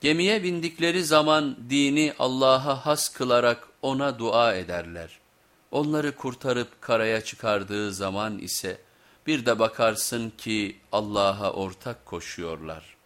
Gemiye bindikleri zaman dini Allah'a has kılarak ona dua ederler. Onları kurtarıp karaya çıkardığı zaman ise bir de bakarsın ki Allah'a ortak koşuyorlar.